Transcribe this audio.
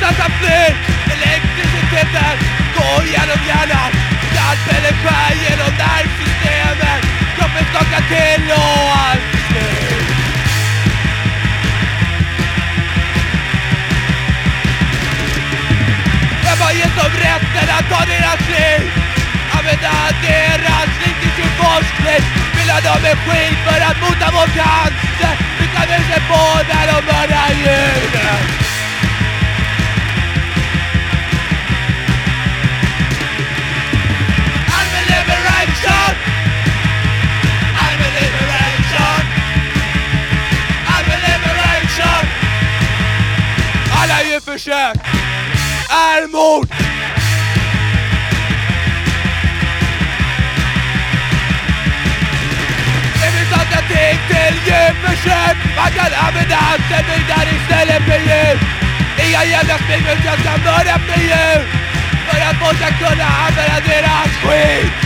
någonstans att fly Elektriciteten går genom hjärnan. Skalpellen skär genom nervsystemet Kroppen skakar till och allt är slut Jag bara gett dem rätten att ta deras liv. Använda deras liv till sin forskning Fylla dem med skit för att mota vår cancer. Vi kan väl se på när de mördar djur check. I'm out. تكتليم